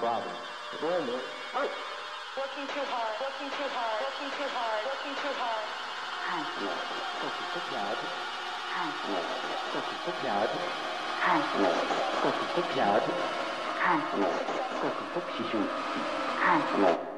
problem. Normal. Oh. Working too hard, working too hard, working too hard, working too hard. 汗 No. Così soffiato. 汗 No. Così soffiato. 汗 No. Così soffiato. 汗 No. Così soffiato. 汗